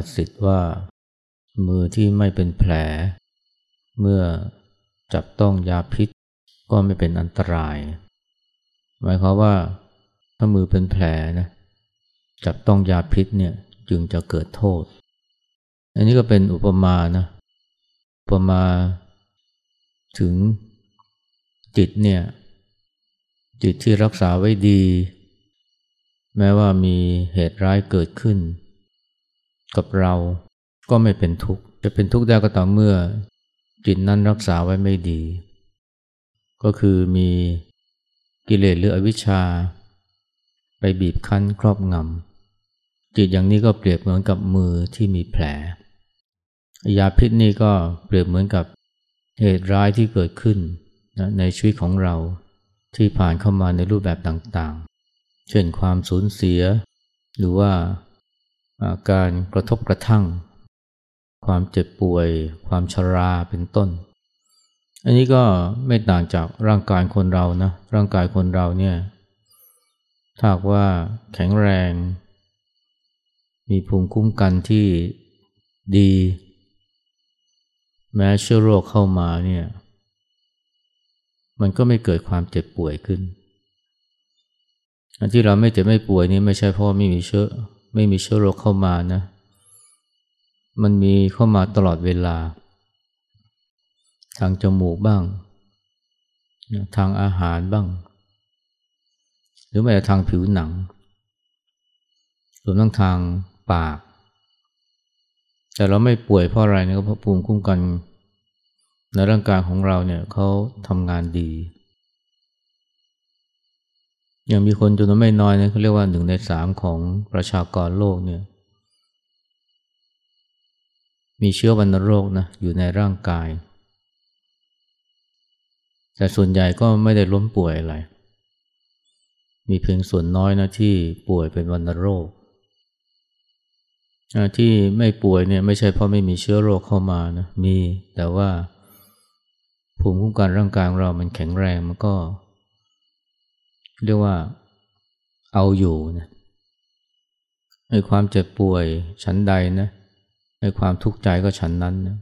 าษิตว่า มือที่ไม่เป็นแผล เมื่อจับต้องยาพิษก็ไม่เป็นอันตราย หมายความว่า ถ้ามือเป็นแผลนะจับต้องยาพิษเนี่ยจึงจะเกิดโทษ อันนี้ก็เป็นอุปมานะอุปมาถึงจิตเนี่ย จิตที่รักษาไว้ดี แม้ว่ามีเหตุร้ายเกิดขึ้น กับเราก็ไม่เป็นทุกข์ จะเป็นทุกข์ได้ก็ต่อเมื่อ จิตนั้นรักษาไว้ไม่ดี ก็คือมีกิเลสหรืออวิชชา ไปบีบคั้นครอบงำจิตอย่างนี้ก็เปรียบเหมือนกับมือที่มีแผล ยาพิษนี่ก็เปรียบเหมือนกับเหตุร้ายที่เกิดขึ้นในชีวิตของเราที่ผ่านเข้ามาในรูปแบบต่างๆ เช่นความสูญเสีย หรือว่า การกระทบกระทั่ง ความเจ็บป่วย ความชราเป็นต้น อันนี้ก็ไม่ต่างจากร่างกายคนเรานะร่างกายคนเราเนี่ยถ้าว่าแข็งแรง มีภูมิคุ้มกันที่ดี แม้เชื้อโรคเข้ามาเนี่ยมันก็ไม่เกิดความเจ็บป่วยขึ้นอันที่เราไม่เจ็บไม่ป่วยนี่ไม่ใช่เพราะไม่มีเชื้อ ไม่มีเชื้อโรคเข้ามานะ มันมีเข้ามาตลอดเวลา ทางจมูกบ้าง ทางอาหารบ้าง หรือแม้แต่ทางผิวหนังรวมทั้งทางปาก แต่เราไม่ป่วยเพราะอะไรนะเพราะภูมิคุ้มกันในร่างกายของเราเนี่ยเขาทำงานดี ยังมีคนจำนวนไม่น้อยนะเขาเรียกว่าหนึ่งในสามของประชากรโลกเนี่ย มีเชื้อวัณโรคนะอยู่ในร่างกาย แต่ส่วนใหญ่ก็ไม่ได้ล้มป่วยอะไร มีเพียงส่วนน้อยนะที่ป่วยเป็นวัณโรค ที่ไม่ป่วยเนี่ยไม่ใช่เพราะไม่มีเชื้อโรคเข้ามานะมีแต่ว่าภูมิคุ้มกันร่างกายของเรามันแข็งแรงมันก็ เรียกว่าเอาอยู่นะในความเจ็บป่วยชั้นใดนะในความทุกข์ใจก็ชั้นนั้นนะ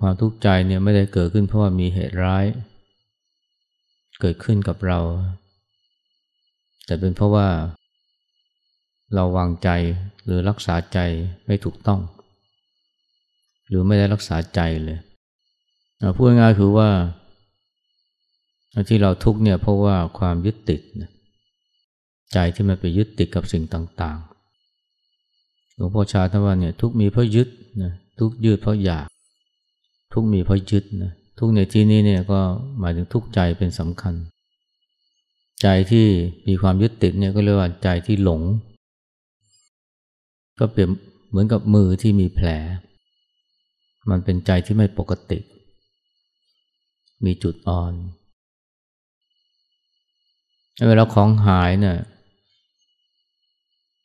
ความทุกข์ใจเนี่ยไม่ได้เกิดขึ้นเพราะว่ามีเหตุร้าย เกิดขึ้นกับเรา แต่เป็นเพราะว่า เราวางใจหรือรักษาใจไม่ถูกต้อง หรือไม่ได้รักษาใจเลยพูดง่ายคือว่า ที่เราทุกเนี่ยเพราะว่าความยึดติดใจที่มันไปยึดติดกับสิ่งต่างๆ หลวงพ่อชาท่านว่าเนี่ยทุกมีเพราะยึดนะทุกยึดเพราะอยาก ทุกมีเพราะยึดนะทุกในที่นี้เนี่ยก็หมายถึงทุกใจเป็นสำคัญ ใจที่มีความยึดติดเนี่ยก็เรียกว่าใจที่หลง ก็เปรียบเหมือนกับมือที่มีแผล มันเป็นใจที่ไม่ปกติ มีจุดอ่อน เวลาของหายเนี่ย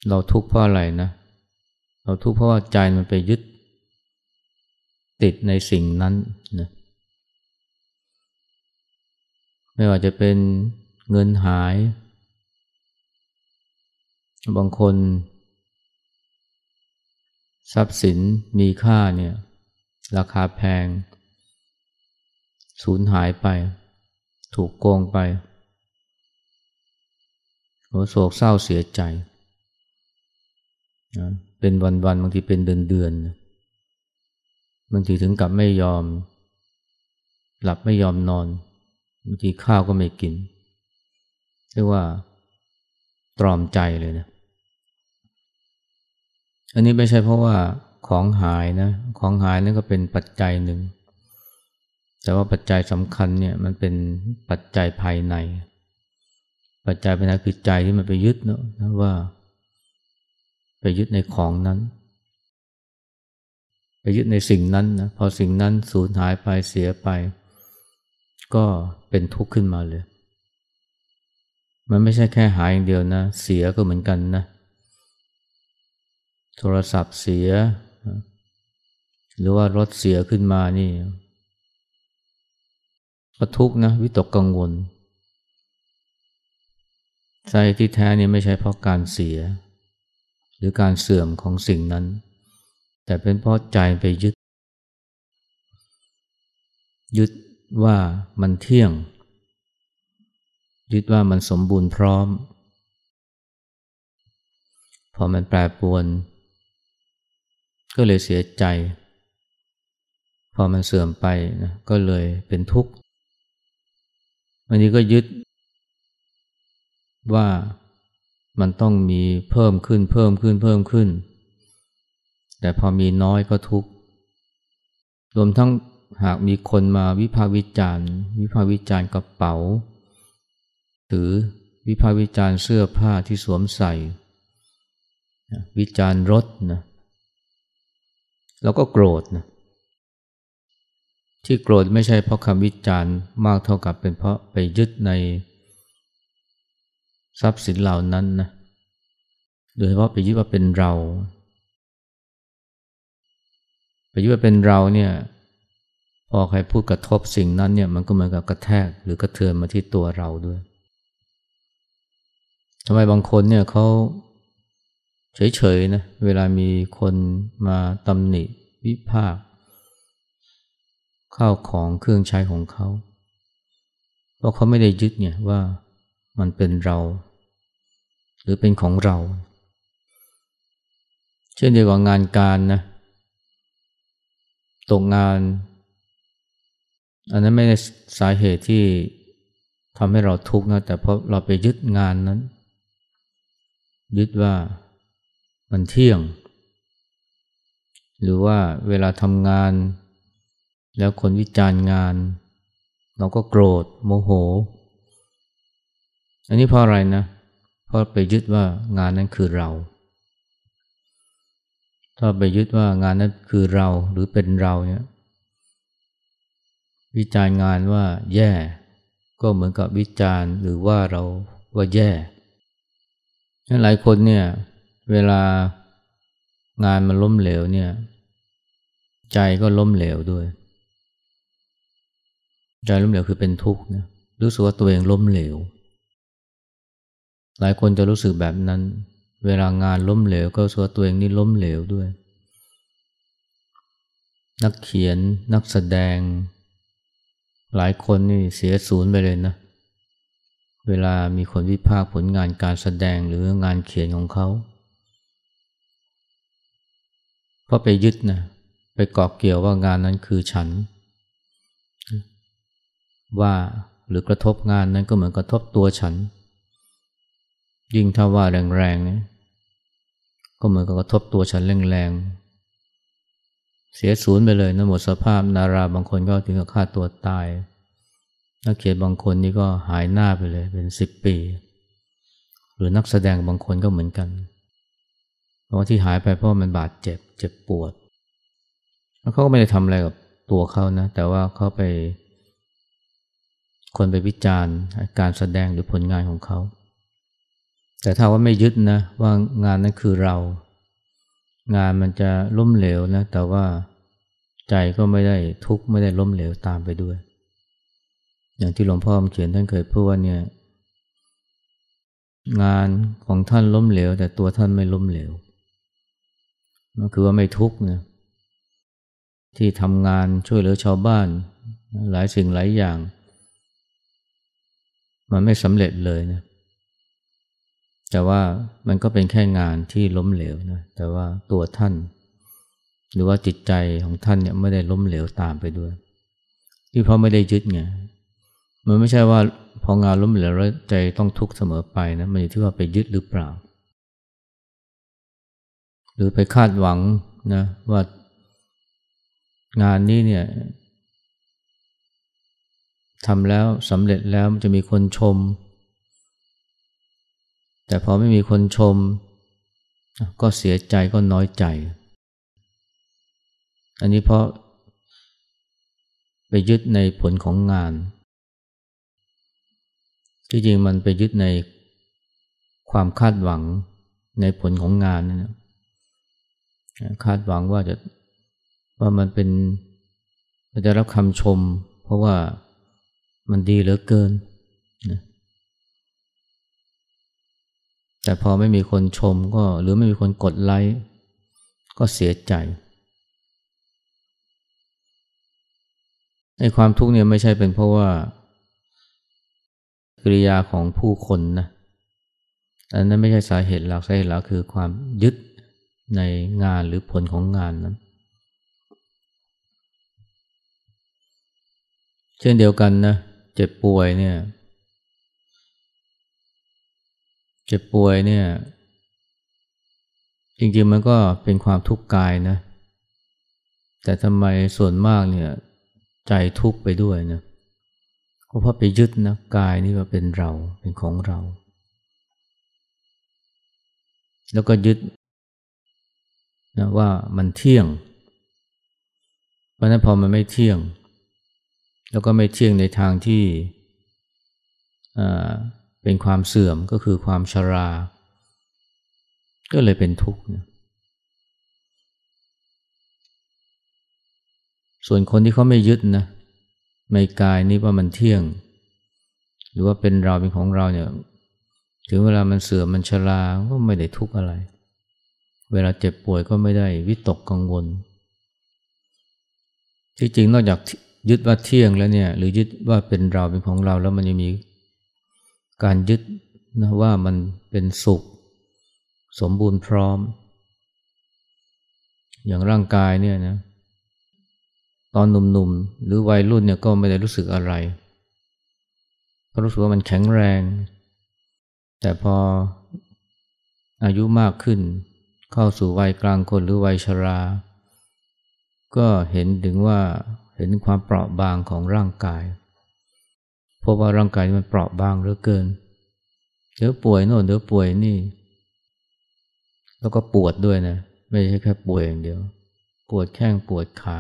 เราทุกข์เพราะอะไรนะ เราทุกข์เพราะว่าใจมันไปยึด ติดในสิ่งนั้นนะไม่ว่าจะเป็นเงินหาย บางคน ทรัพย์สินมีค่าเนี่ย ราคาแพง สูญหายไป ถูกโกงไป โหโศกเศร้าเสียใจนะเป็นวันๆบางทีเป็นเดือนๆบางทีถึงกับไม่ยอม หลับไม่ยอมนอนบางทีข้าวก็ไม่กินเรียกว่าตรอมใจเลยนะ อันนี้ไม่ใช่เพราะว่าของหายนะ ของหายนั่นก็เป็นปัจจัยหนึ่ง แต่ว่าปัจจัยสำคัญเนี่ยมันเป็นปัจจัยภายใน ปัจจัยภายในคือใจที่มันไปยึดเนาะว่า ไปยึดในของนั้น ไปยึดในสิ่งนั้นนะพอสิ่งนั้นสูญหายไปเสียไป ก็เป็นทุกข์ขึ้นมาเลย มันไม่ใช่แค่หายอย่างเดียวนะ เสียก็เหมือนกันนะ โทรศัพท์เสีย หรือว่ารถเสียขึ้นมานี่ก็ทุกข์นะ วิตกกังวล ใจที่แท้นี่ไม่ใช่เพราะการเสีย หรือการเสื่อมของสิ่งนั้น แต่เป็นเพราะใจไปยึด ยึดว่ามันเที่ยง ยึดว่ามันสมบูรณ์พร้อม พอมันแปรปรวน ก็เลยเสียใจ พอมันเสื่อมไปนะก็เลยเป็นทุกข์วันนี้ก็ยึด ว่ามันต้องมีเพิ่มขึ้นเพิ่มขึ้นเพิ่มขึ้น แต่พอมีน้อยก็ทุกข์รวมทั้งหากมีคนมาวิพากษ์วิจารณ์ วิพากษ์วิจารณ์กระเป๋า หรือวิพากษ์วิจารณ์เสื้อผ้าที่สวมใส่ วิจารณ์รถนะเราก็โกรธนะที่โกรธไม่ใช่เพราะคำวิจารณ์มากเท่ากับเป็นเพราะไปยึดใน ทรัพย์สินเหล่านั้นนะโดยเฉพาะไปยึดว่าเป็นเราไปยึดว่าเป็นเราเนี่ยพอใครพูดกระทบสิ่งนั้นเนี่ยมันก็เหมือนกับกระแทกหรือกระเทือนมาที่ตัวเราด้วยทำไมบางคนเนี่ยเขาเฉยๆนะเวลามีคนมาตำหนิวิพากข้าวของเครื่องใช้ของเขา เพราะเขาไม่ได้ยึดเนี่ยว่ามันเป็นเรา หรือเป็นของเรา เช่นเดียวกับงานการนะตกงาน อันนั้นไม่ได้สาเหตุที่ทำให้เราทุกข์นะแต่เพราะเราไปยึดงานนั้น ยึดว่ามันเที่ยง หรือว่าเวลาทำงาน แล้วคนวิจารณ์งาน เราก็โกรธโมโห อันนี้เพราะอะไรนะเพราะไปยึดว่างานนั้นคือเรา ถ้าไปยึดว่างานนั้นคือเราหรือเป็นเราเนี่ยวิจารณ์งานว่าแย่ ก็เหมือนกับวิจารณ์หรือว่าเราว่าแย่หลายคนเนี่ยเวลางานมันล้มเหลวเนี่ย ใจก็ล้มเหลวด้วย ใจล้มเหลวคือเป็นทุกข์นะรู้สึกว่าตัวเองล้มเหลว หลายคนจะรู้สึกแบบนั้น เวลางานล้มเหลว ก็รู้สึกว่าตัวเองนี่ล้มเหลวด้วย นักเขียนนักแสดง หลายคนนี่เสียศูนย์ไปเลยนะ เวลามีคนวิพากษ์ผลงานการแสดงหรืองานเขียนของเขาเพราะไปยึดนะไปเกาะเกี่ยวว่างานนั้นคือฉัน ว่าหรือกระทบงานนั้นก็เหมือนกระทบตัวฉัน ยิ่งถ้าว่าแรงๆเนี่ยก็เหมือนกับกระทบตัวฉันแรงๆ เสียศูนย์ไปเลยนะหมดสภาพนาราบางคนก็ถึงกับฆ่าตัวตาย นักเขียนบางคนนี่ก็หายหน้าไปเลยเป็นสิบปี หรือนักแสดงบางคนก็เหมือนกันเพราะที่หายไปเพราะมันบาดเจ็บเจ็บปวด แล้วเขาก็ไม่ได้ทำอะไรกับตัวเขานะ แต่ว่าเขาไป คนไปวิจารณ์การแสดงหรือผลงานของเขา แต่ถ้าว่าไม่ยึดนะว่างานนั้นคือเรา งานมันจะล้มเหลวนะ แต่ว่าใจก็ไม่ได้ทุกข์ไม่ได้ล้มเหลวตามไปด้วย อย่างที่หลวงพ่อเขียนท่านเคยพูดว่าเนี่ยงานของท่านล้มเหลว แต่ตัวท่านไม่ล้มเหลวก็คือว่าไม่ทุกข์นะที่ทำงานช่วยเหลือชาวบ้าน หลายสิ่งหลายอย่าง มันไม่สำเร็จเลยนะ แต่ว่ามันก็เป็นแค่งานที่ล้มเหลวนะแต่ว่าตัวท่าน หรือว่าจิตใจของท่านเนี่ยไม่ได้ล้มเหลวตามไปด้วย ที่เพราะไม่ได้ยึดไงมันไม่ใช่ว่าพองานล้มเหลวแล้วใจต้องทุกข์เสมอไปนะมันอยู่ที่ว่าไปยึดหรือเปล่า หรือไปคาดหวังนะว่างานนี้เนี่ยทำแล้วสำเร็จแล้วมันจะมีคนชม แต่พอไม่มีคนชม ก็เสียใจก็น้อยใจ อันนี้เพราะ ไปยึดในผลของงาน ที่จริงมันไปยึดในความคาดหวังในผลของงานนะคาดหวังว่าจะว่ามันเป็นจะรับคำชม เพราะว่ามันดีเหลือเกินนะ แต่พอไม่มีคนชมก็หรือไม่มีคนกดไลค์ก็เสียใจไอ้ความทุกข์เนี่ยไม่ใช่เป็นเพราะว่ากิริยาของผู้คนนะอันนั้นไม่ใช่สาเหตุหลักสาเหตุหลักคือความยึดในงานหรือผลของงานนั้น เช่นเดียวกันนะเจ็บป่วยเนี่ย เจ็บป่วยเนี่ย จริงๆมันก็เป็นความทุกข์กายนะ แต่ทำไมส่วนมากเนี่ยใจทุกข์ไปด้วยนะเพราะไปยึดนะกายนี่ว่าเป็นเราเป็นของเรา แล้วก็ยึดนะว่ามันเที่ยง เพราะนั้นพอมันไม่เที่ยง แล้วก็ไม่เที่ยงในทางที่ เป็นความเสื่อมก็คือความชรา ก็เลยเป็นทุกข์นะส่วนคนที่เขาไม่ยึดนะในกายนี้ว่ามันเที่ยง หรือว่าเป็นเราเป็นของเราเนี่ยถึงเวลามันเสื่อมมันชราก็ไม่ได้ทุกข์อะไร เวลาเจ็บป่วยก็ไม่ได้วิตกกังวล ที่จริงนอกจากยึดว่าเที่ยงแล้วเนี่ย หรือยึดว่าเป็นเราเป็นของเราแล้วมันยังมี การยึดนะว่ามันเป็นสุข สมบูรณ์พร้อม อย่างร่างกายเนี่ยนะตอนหนุ่มๆ หรือวัยรุ่นเนี่ยก็ไม่ได้รู้สึกอะไรเพราะรู้สึกว่ามันแข็งแรง แต่พออายุมากขึ้น เข้าสู่วัยกลางคนหรือวัยชรา ก็เห็นถึงว่าเห็นความเปราะบางของร่างกาย พราะว่าร่างกายมันเปราะบางเหลือเกิน เดี๋ยวป่วยโน่นเดี๋ยวป่วยนี่ แล้วก็ปวดด้วยนะ ไม่ใช่แค่ป่วยอย่างเดียว ปวดแข้งปวดขา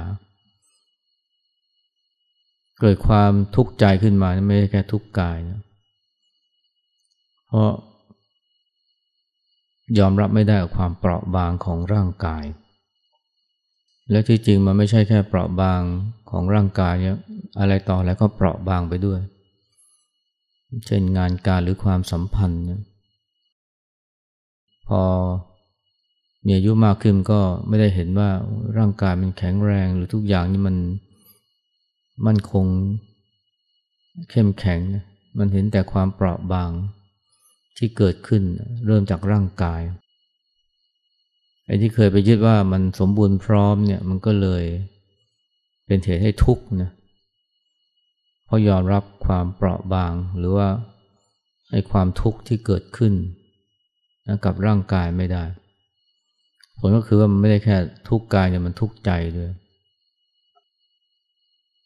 เกิดความทุกข์ใจขึ้นมาไม่ใช่แค่ทุกข์กายนะเพราะยอมรับไม่ได้กับความเปราะบางของร่างกาย และที่จริงมันไม่ใช่แค่เปราะบางของร่างกายเนี่ยอะไรต่ออะไรก็เปราะบางไปด้วย เช่นงานการหรือความสัมพันธ์เนี่ยพอมีอายุมากขึ้นก็ไม่ได้เห็นว่าร่างกายมันแข็งแรงหรือทุกอย่างนี่มันมั่นคงเข้มแข็ง มันเห็นแต่ความเปราะบางที่เกิดขึ้นเริ่มจากร่างกายไอ้ที่เคยไปยึดว่ามันสมบูรณ์พร้อมเนี่ยมันก็เลยเป็นเหตุให้ทุกข์นะ เพราะยอมรับความเปราะบางหรือว่าไอ้ความทุกข์ที่เกิดขึ้นนะกับร่างกายไม่ได้ ผลก็คือว่ามันไม่ได้แค่ทุกข์กายเนี่ยมันทุกข์ใจด้วย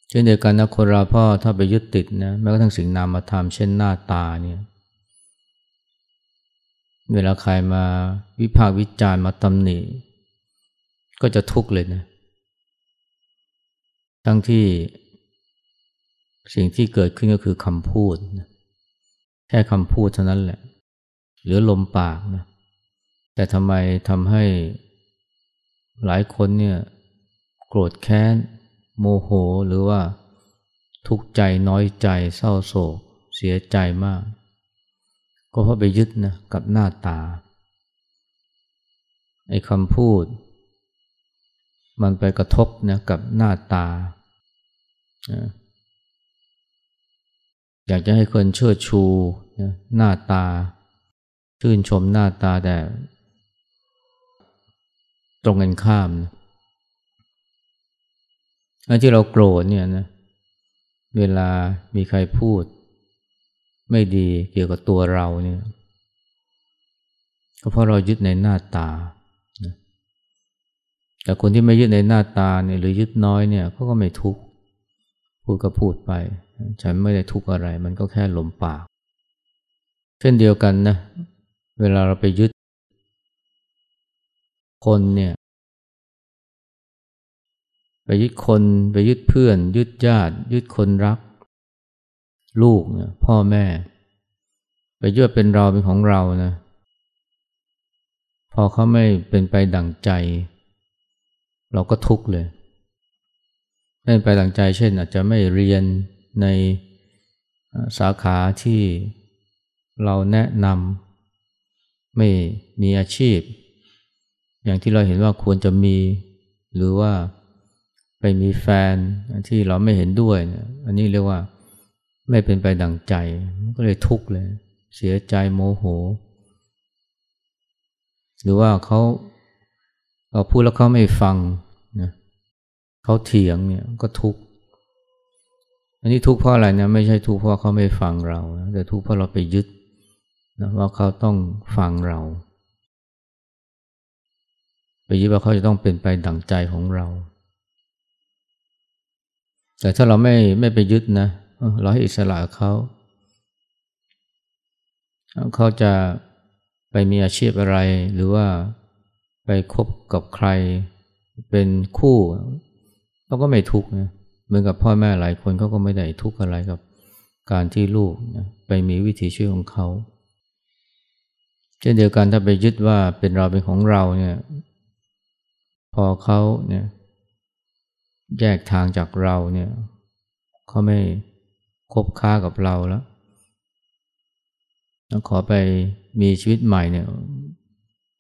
เช่นเดียวกันนะคนเราพ่อถ้าไปยึดติดนะแม้กระทั่งสิ่งนามธรรมเช่นหน้าตาเนี่ยเวลาใครมาวิพากษ์วิจารณ์มาตำหนิก็จะทุกข์เลยนะ ทั้งที่ สิ่งที่เกิดขึ้นก็คือคำพูดแค่คำพูดเท่านั้นแหละ หรือลมปากนะแต่ทำไมทำให้หลายคนเนี่ยโกรธแค้น โมโหหรือว่าทุกข์ใจน้อยใจเศร้าโศก เสียใจมาก ก็เพราะไปยึดนะกับหน้าตาไอ้คำพูด มันไปกระทบนะกับหน้าตา อยากจะให้คนเชิดชูหน้าตา ชื่นชมหน้าตาแต่ตรงกันข้ามนะที่เราโกรธเนี่ยนะเวลามีใครพูด ไม่ดีเกี่ยวกับตัวเราเนี่ยก็เพราะเรายึดในหน้าตา แต่คนที่ไม่ยึดในหน้าตาเนี่ยหรือยึดน้อยเนี่ยเขาก็ไม่ทุกข์พูดก็พูดไป ฉันไม่ได้ทุกข์อะไร มันก็แค่หลมปากเช่นเดียวกันนะเวลาเราไปยึด คนเนี่ยไปยึดคนไปยึดเพื่อน ยึดญาติ ยึดคนรัก ลูกนี่ยพ่อแม่ ไปยึดเป็นเราเป็นของเรานะพอเขาไม่เป็นไปดั่งใจ เราก็ทุกข์เลยไม่เป็นไปดั่งใจเช่น อาจจะไม่เรียน ในสาขาที่เราแนะนำไม่มีอาชีพ อย่างที่เราเห็นว่าควรจะมี หรือว่าไปมีแฟนที่เราไม่เห็นด้วย อันนี้เรียกว่าไม่เป็นไปดังใจ ก็เลยทุกข์เลย เสียใจโมโห หรือว่าเขาเราพูดแล้วเขาไม่ฟังนะเขาเถียงเนี่ยก็ทุกข์ อันนี้ทุกข์เพราะอะไรนะไม่ใช่ทุกข์เพราะเขาไม่ฟังเราแต่ทุกข์เพราะเราไปยึดนะว่าเขาต้องฟังเรา ไปยึดว่าเขาจะต้องเป็นไปดั่งใจของเรา แต่ถ้าเราไม่ไม่ไปยึดนะเราให้อิสระเขาเขาจะไปมีอาชีพอะไร หรือว่าไปคบกับใครเป็นคู่เราก็ไม่ทุกข์นะเหมือนกับพ่อแม่หลายคนเขาก็ไม่ได้ทุกข์อะไรกับการที่ลูกนะไปมีวิถีชีวิตของเขาเช่นเดียวกันถ้าไปยึดว่าเป็นเราเป็นของเราเนี่ย พอเขาเนี่ย แยกทางจากเราเนี่ยเขาไม่คบค้ากับเราแล้วขอไปมีชีวิตใหม่เนี่ย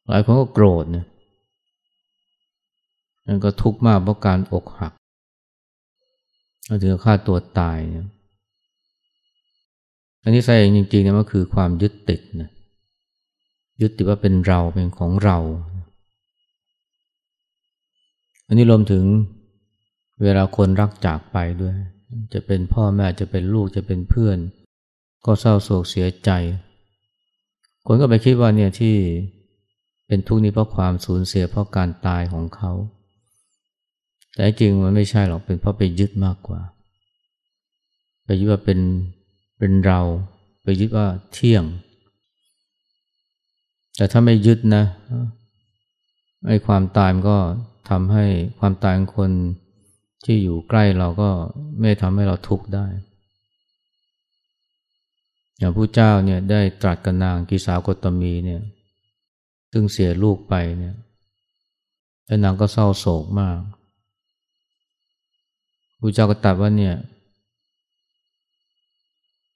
หลายคนก็โกรธเนี่ยมันก็ทุกข์มากเพราะการอกหัก ถึงฆ่าตัวตายเนี่ยอันนี้ใส่เองจริงๆเนี่ยมันคือความยึดติดนะยึดติดว่าเป็นเราเป็นของเรา อันนี้รวมถึงเวลาคนรักจากไปด้วย จะเป็นพ่อแม่จะเป็นลูกจะเป็นเพื่อน ก็เศร้าโศกเสียใจ คนก็ไปคิดว่าเนี่ยที่เป็นทุกข์นี้เพราะความสูญเสียเพราะการตายของเขา แต่จริงมันไม่ใช่หรอกเป็นเพราะไปยึดมากกว่า ไปยึดว่าเป็นเป็นเรา ไปยึดว่าเที่ยง แต่ถ้าไม่ยึดนะไอ้ความตายมันก็ทำให้ความตายของคนที่อยู่ใกล้เราก็ไม่ทำให้เราทุกข์ได้ อย่างผู้เจ้าเนี่ยได้ตรัสกับนางกิสาวกตมีเนี่ยซึ่งเสียลูกไปเนี่ยแล้วนางก็เศร้าโศกมาก พระเจ้าก็ตรัสว่าเนี่ย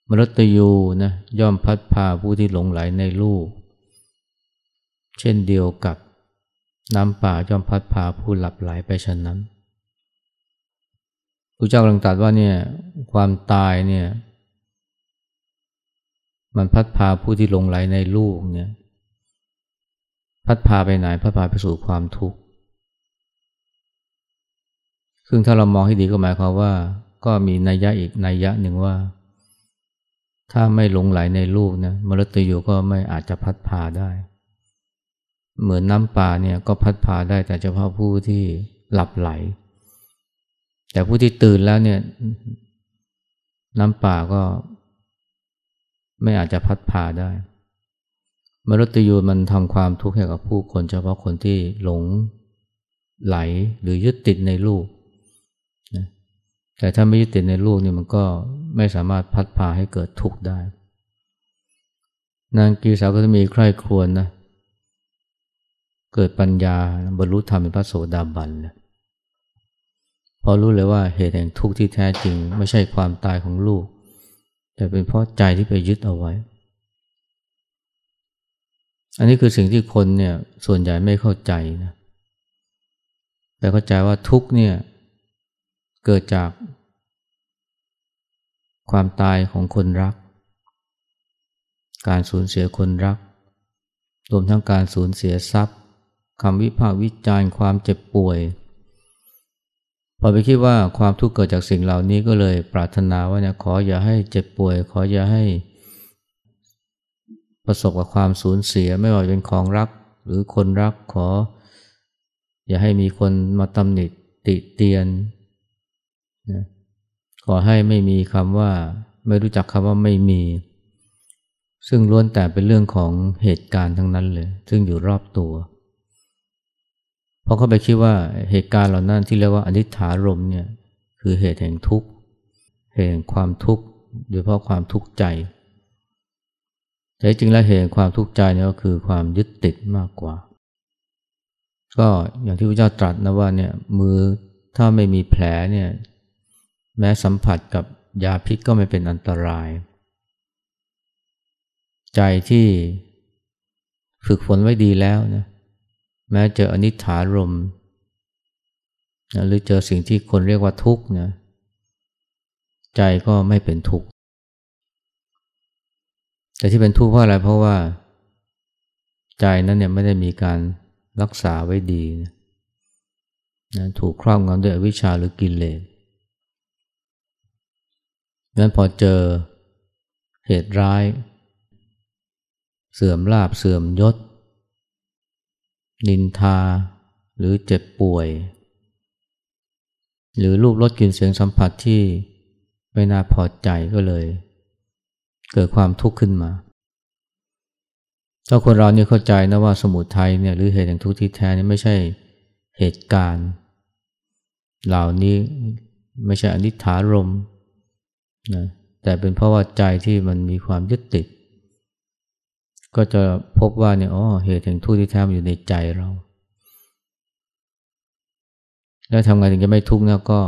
มรตยูนะย่อมพัดพาผู้ที่หลงไหลในลูก เช่นเดียวกับน้ำป่าย่อมพัดพาผู้หลับไหลไปฉะนั้นพระเจ้ากำลังตรัสว่าเนี่ยความตายเนี่ยมันพัดพาผู้ที่หลงไหลในลูกเนี่ยพัดพาไปไหนพัดพาไปสู่ความทุกข์ ซึ่งถ้าเรามองให้ดีก็หมายความว่า ก็มีนัยยะอีกนัยยะหนึ่งว่า ถ้าไม่หลงไหลในลูกนะมรตยูก็ไม่อาจจะพัดพาได้ เหมือนน้ำป่าเนี่ยก็พัดพาได้แต่เฉพาะผู้ที่หลับไหล แต่ผู้ที่ตื่นแล้วเนี่ย น้ำป่าก็ ไม่อาจจะพัดพาได้มรตยูมันทำความทุกข์ให้กับผู้คน เฉพาะคนที่หลงไหลหรือยึดติดใน แต่ถ้าไม่ยึดติดในลูกนี่มันก็ไม่สามารถพัดพาให้เกิดทุกข์ได้ นางกีสาวก็จะมีใคร่ครวญนะ เกิดปัญญาบรรลุธรรมเป็นพระโสดาบันเลยพอรู้เลยว่าเหตุแห่งทุกข์ที่แท้จริง ไม่ใช่ความตายของลูก แต่เป็นเพราะใจที่ไปยึดเอาไว้ อันนี้คือสิ่งที่คนเนี่ยส่วนใหญ่ไม่เข้าใจนะแต่เข้าใจว่าทุกข์เนี่ย เกิดจาก ความตายของคนรัก การสูญเสียคนรัก รวมทั้งการสูญเสียทรัพย์คำวิพากษ์วิจารณ์ความเจ็บป่วย พอไปคิดว่าความทุกข์เกิดจากสิ่งเหล่านี้ก็เลยปรารถนาว่าเนี่ยขออย่าให้เจ็บป่วย ขออย่าให้ ประสบกับความสูญเสียไม่ว่าเป็นของรัก หรือคนรักขอ อย่าให้มีคนมาตำหนิติเตียน นะขอให้ไม่มีคำว่า ไม่รู้จักคำว่าไม่มี ซึ่งล้วนแต่เป็นเรื่องของเหตุการณ์ทั้งนั้นเลย ซึ่งอยู่รอบตัว เพราะเขาไปคิดว่าเหตุการณ์เหล่านั้นที่เรียกว่าอนิจฐารมเนี่ยคือเหตุแห่งทุกข์เหตุแห่งความทุกข์โดยเฉพาะความทุกข์ใจ แต่จริงแล้วเหตุความทุกข์ใจเนี่ยก็คือความยึดติดมากกว่า ก็อย่างที่พระเจ้าตรัสนะว่าเนี่ยมือถ้าไม่มีแผลเนี่ย แม้สัมผัสกับยาพิษก็ไม่เป็นอันตราย ใจที่ฝึกฝนไว้ดีแล้วนะแม้เจออนิจฐารมนะหรือเจอสิ่งที่คนเรียกว่าทุกข์นะใจก็ไม่เป็นทุกข์แต่ที่เป็นทุกข์เพราะอะไรเพราะว่า ใจนั้นเนี่ยไม่ได้มีการรักษาไว้ดีนะนะถูกครอบงำด้วยอวิชชาหรือกิเลส งั้นพอเจอเหตุร้าย เสื่อมลาบเสื่อมยศ นินทา หรือเจ็บป่วย หรือรูปรสกลิ่นเสียงสัมผัสที่ไม่น่าพอใจก็เลย เกิดความทุกข์ขึ้นมาถ้าคนเราเนี่ยเข้าใจนะว่าสมุทัยเนี่ยหรือเหตุแห่งทุกข์ที่แท้นี่ไม่ใช่เหตุการณ์ เหล่านี้ไม่ใช่อนิจฐารม นะแต่เป็นเพราะว่าใจที่มันมีความยึดติด ก็จะพบว่าเนี่ยอ๋อเหตุแห่งทุกข์ที่แท้มันอยู่ในใจเรา แล้วทำไงถึงจะไม่ทุกข์เนี่ยก็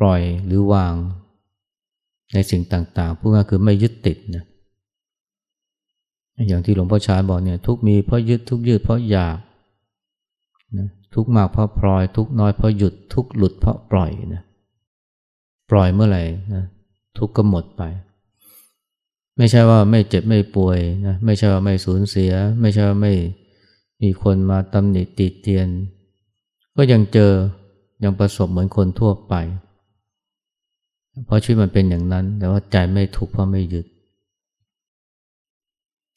ปล่อยหรือวางในสิ่งต่างๆ พูดง่ายคือไม่ยึดติดนะอย่างที่หลวงพ่อชาบอกเนี่ย ทุกมีเพราะยึดทุกยืดเพราะอยากนะทุกมากเพราะปล่อย ทุกน้อยเพราะหยุดทุกหลุดเพราะปล่อยนะ ปล่อยเมื่อไหร่นะทุกข์ก็หมดไป ไม่ใช่ว่าไม่เจ็บไม่ป่วยนะไม่ใช่ว่าไม่สูญเสีย ไม่ใช่ว่าไม่มีคนมาตำหนิติเตียน ก็ยังเจอยังประสบเหมือนคนทั่วไป เพราะชีวิตมันเป็นอย่างนั้น แต่ว่าใจไม่ทุกข์เพราะไม่ยึด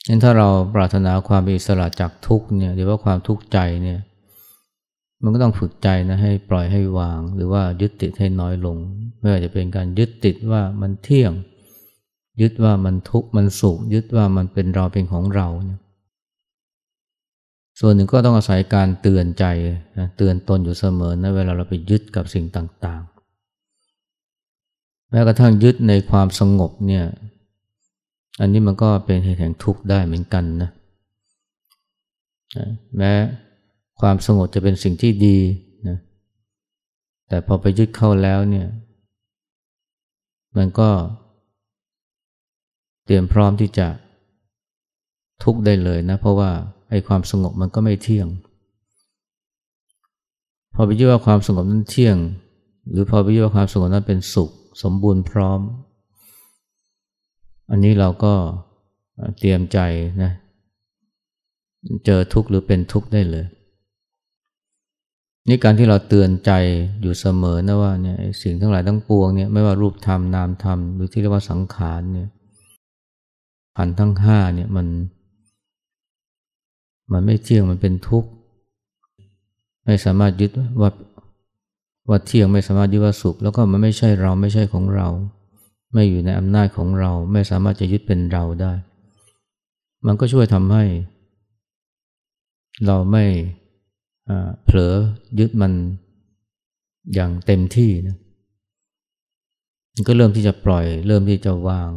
งั้นถ้าเราปรารถนาความอิสระจากทุกเนี่ยหรือว่าความทุกข์ใจเนี่ยมันก็ต้องฝึกใจนะให้ปล่อยให้วาง หรือว่ายึดติดให้น้อยลง ไม่ว่าจะเป็นการยึดติดว่ามันเที่ยง ยึดว่ามันทุกข์มันสุขยึดว่ามันเป็นเราเป็นของเราเนี่ยส่วนหนึ่งก็ต้องอาศัยการเตือนใจนะเตือนตนอยู่เสมอนะเวลาเราไปยึดกับสิ่งต่างๆ แม้กระทั่งยึดในความสงบเนี่ยอันนี้มันก็เป็นเหตุแห่งทุกข์ได้เหมือนกันนะแม้ความสงบจะเป็นสิ่งที่ดีนะแต่พอไปยึดเข้าแล้วเนี่ย มันก็ เตรียมพร้อมที่จะทุกข์ได้เลยนะ เพราะว่าไอ้ความสงบมันก็ไม่เที่ยง พอไปยึดว่าความสงบนั้นเที่ยง หรือพอไปยึดว่าความสงบนั้นเป็นสุข สมบูรณ์พร้อม อันนี้เราก็เตรียมใจนะ เจอทุกข์หรือเป็นทุกข์ได้เลย นี่การที่เราเตือนใจอยู่เสมอนะว่าเนี่ยสิ่งทั้งหลายทั้งปวงเนี่ยไม่ว่ารูปธรรมนามธรรมหรือที่เรียกว่าสังขารเนี่ยขันทั้งห้าเนี่ยมัน มันไม่เที่ยงมันเป็นทุกข์ ไม่สามารถยึดว่าว่าเที่ยงไม่สามารถยึดว่าสุข แล้วก็มันไม่ใช่เราไม่ใช่ของเรา ไม่อยู่ในอำนาจของเรา ไม่สามารถจะยึดเป็นเราได้ มันก็ช่วยทำให้ เราไม่ เผลอยึดมันอย่างเต็มที่นะก็เริ่มที่จะปล่อย เริ่มที่จะวาง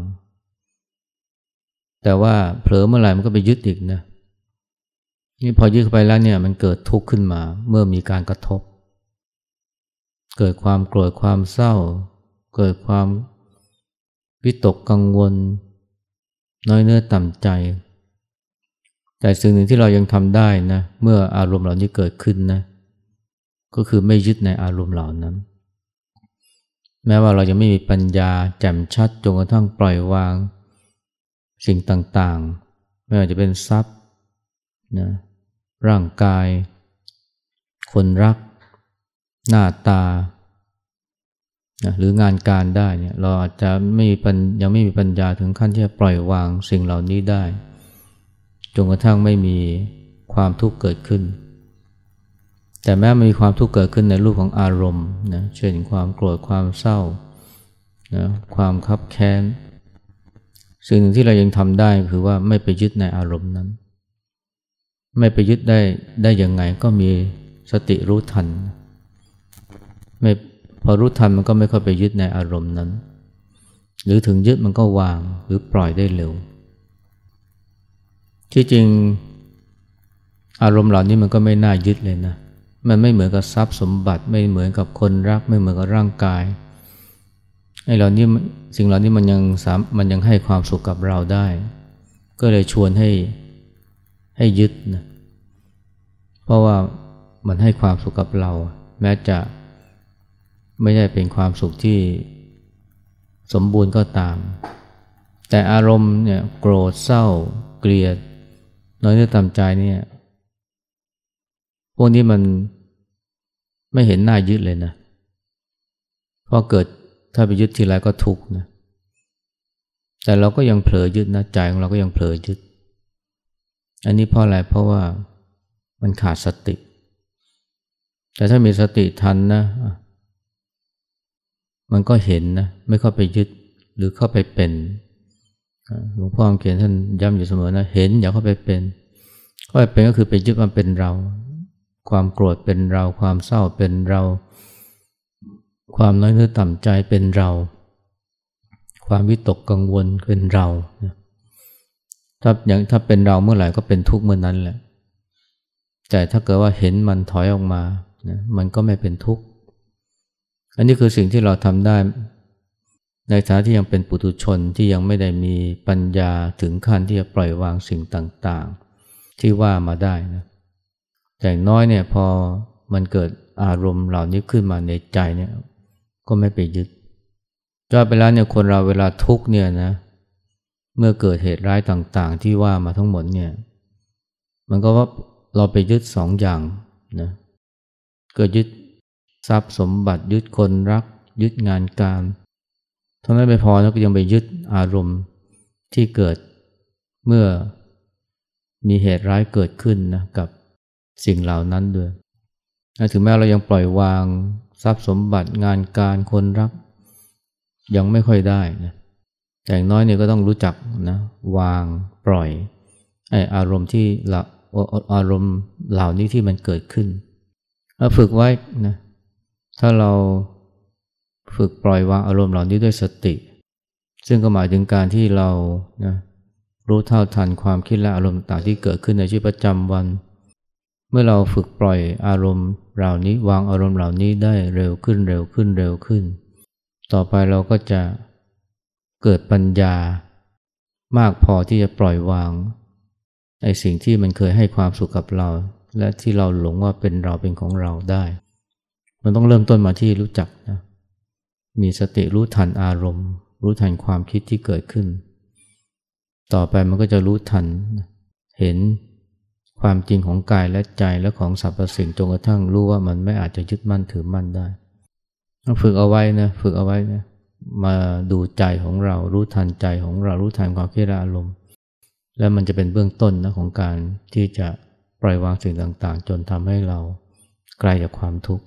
แต่ว่าเผลอเมื่อไหร่มันก็ไปยึดอีกนะนี่พอยึดเข้าไปแล้วเนี่ยมันเกิดทุกข์ขึ้นมาเมื่อมีการกระทบ เกิดความโกรธความเศร้า เกิดความวิตกกังวล น้อยเนื้อต่ำใจ แต่สิ่งหนึ่งที่เรายังทำได้นะ เมื่ออารมณ์เหล่านี้เกิดขึ้นนะ ก็คือไม่ยึดในอารมณ์เหล่านั้น แม้ว่าเรายังไม่มีปัญญาแจ่มชัดจนกระทั่งปล่อยวาง สิ่งต่างๆ ไม่ว่าจะเป็นทรัพย์นะร่างกาย คนรัก หน้าตานะหรืองานการได้เนี่ยเราอาจจะไม่ปัญยังไม่มีปัญญาถึงขั้นที่จะปล่อยวางสิ่งเหล่านี้ได้ จนกระทั่งไม่มีความทุกข์เกิดขึ้น แต่แม้มีความทุกข์เกิดขึ้นในรูปของอารมณ์นะเช่นความโกรธความเศร้านะความคับแค้นสิ่งหนึ่งที่เรายังทำได้คือว่าไม่ไปยึดในอารมณ์นั้น ไม่ไปยึดได้ได้ยังไงก็มีสติรู้ทันไม่พอรู้ทันมันก็ไม่ค่อยไปยึดในอารมณ์นั้น หรือถึงยึดมันก็วางหรือปล่อยได้เร็ว ที่จริงอารมณ์เหล่านี้มันก็ไม่น่ายึดเลยนะ มันไม่เหมือนกับทรัพย์สมบัติ ไม่เหมือนกับคนรัก ไม่เหมือนกับร่างกายไอ้เหล่านี้สิ่งเหล่านี้มันยังสามมันยังให้ความสุขกับเราได้ ก็เลยชวนให้ให้ยึดนะ เพราะว่ามันให้ความสุขกับเรา แม้จะไม่ได้เป็นความสุขที่สมบูรณ์ก็ตาม แต่อารมณ์เนี่ยโกรธเศร้า เกลียด น้อยเนื้อต่ำใจเนี่ยพวกนี้มันไม่เห็นหน้ายึดเลยนะเพราะเกิดถ้าไปยึดทีไรก็ทุกข์นะแต่เราก็ยังเผลอยึดนะใจของเราก็ยังเผลอยึด อันนี้เพราะอะไรเพราะว่ามันขาดสติ แต่ถ้ามีสติทันนะ มันก็เห็นนะ ไม่เข้าไปยึดหรือเข้าไปเป็น หลวงพ่อเขียนท่านย้ำอยู่เสมอนะเห็นอย่าเข้าไปเป็นเข้าไปเป็นก็คือไปยึดมันเป็นเรา ความโกรธเป็นเรา ความเศร้าเป็นเรา ความน้อยเนื้อต่ำใจเป็นเรา ความวิตกกังวลเป็นเราถ้าอย่างถ้าเป็นเราเมื่อไหร่ก็เป็นทุกข์เมื่อนั้นแหละแต่ถ้าเกิดว่าเห็นมันถอยออกมานะมันก็ไม่เป็นทุกข์ อันนี้คือสิ่งที่เราทำได้ ในฐานะที่ยังเป็นปุถุชนที่ยังไม่ได้มีปัญญาถึงขั้นที่จะปล่อยวางสิ่งต่างๆ ที่ว่ามาได้นะแต่น้อยเนี่ยพอมันเกิดอารมณ์เหล่านี้ขึ้นมาในใจเนี่ยก็ไม่ไปยึดก็ไปแล้วเนี่ยคนเราเวลาทุกเนี่ยนะเมื่อเกิดเหตุร้ายต่างๆ ที่ว่ามาทั้งหมดเนี่ยมันก็ว่าเราไปยึดสองอย่างนะเกิดยึดทรัพย์สมบัติยึดคนรัก ยึดงานการ ท่านั้นไม่พอแล้วก็ยังไปยึดอารมณ์ที่เกิดเมื่อมีเหตุร้ายเกิดขึ้นนะกับสิ่งเหล่านั้นด้วย ถึงแม้เรายังปล่อยวางทรัพย์สมบัติงานการคนรัก ยังไม่ค่อยได้นะแต่อย่างน้อยเนี่ยก็ต้องรู้จักนะวางปล่อยไออารมณ์ที่ละอารมณ์เหล่านี้ที่มันเกิดขึ้นฝึกไว้นะถ้าเรา ฝึกปล่อยวางอารมณ์เหล่านี้ด้วยสติ ซึ่งก็หมายถึงการที่เรานะรู้เท่าทันความคิดและอารมณ์ต่างที่เกิดขึ้นในชีวิตประจำวัน เมื่อเราฝึกปล่อยอารมณ์เหล่านี้วางอารมณ์เหล่านี้ได้เร็วขึ้นเร็วขึ้นเร็วขึ้น ต่อไปเราก็จะเกิดปัญญามากพอที่จะปล่อยวางไอ้สิ่งที่มันเคยให้ความสุขกับเรา และที่เราหลงว่าเป็นเราเป็นของเราได้ มันต้องเริ่มต้นมาที่รู้จักนะ มีสติรู้ทันอารมณ์ รู้ทันความคิดที่เกิดขึ้น ต่อไปมันก็จะรู้ทัน เห็นความจริงของกายและใจและของสรรพสิ่งจนกระทั่งรู้ว่ามันไม่อาจจะยึดมั่นถือมั่นได้ฝึกเอาไว้นะฝึกเอาไว้นะมาดูใจของเรารู้ทันใจของเรารู้ทันความคิดอารมณ์ แล้วมันจะเป็นเบื้องต้นนะของการที่จะปล่อยวางสิ่งต่างๆ จนทำให้เราไกลจากความทุกข์